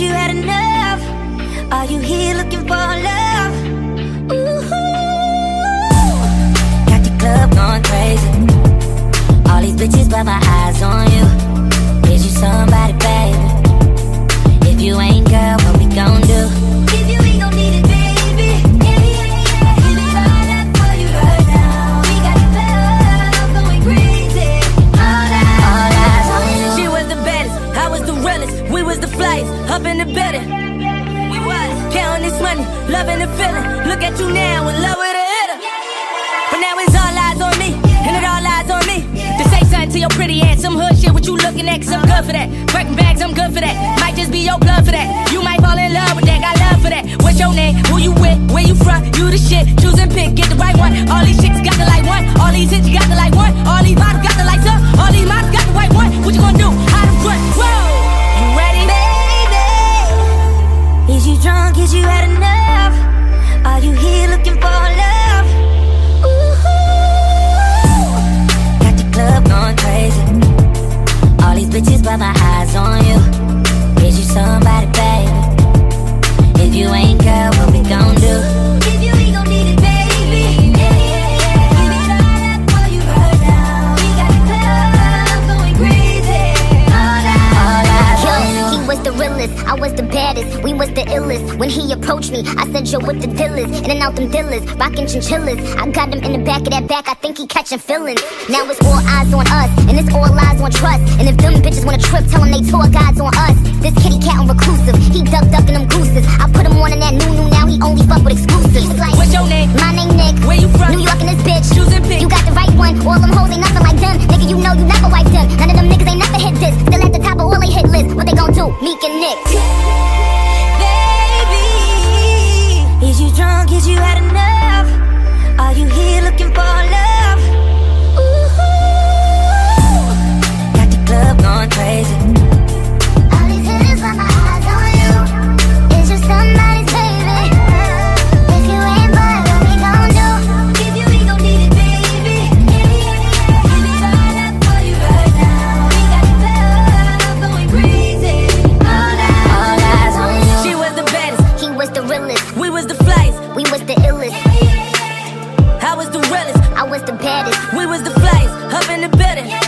you had enough? Are you here looking for love? In the building. We was counting this money, loving the feeling. Look at you now, in love with a hitter. But now it's all eyes on me, and it all eyes on me. To say something to your pretty ass, some hood shit, what you looking at, cause I'm good for that. Breaking bags, I'm good for that. Might just be your blood for that. You might fall in love with that, got love for that. What's your name? Who you with? Where you from? You the shit. Choose and pick, get the right one. All these chicks got the like one. All these hits, got the like one. All these bottles got the lights is you drunk? Is you had enough? Are you here looking for was the baddest, we was the illest. When he approached me, I said, Yo, with the dealers? In and out them dealers, rockin' chinchillas. I got him in the back of that back, I think he catchin' feelings. Now it's all eyes on us, and it's all lies on trust. And if them bitches wanna trip, tell them they tour guides on us. This kitty cat on reclusive, he ducked up in them gooses. I put him on in that new and Nick. Baby, is you drunk? Is you had enough? up in the building.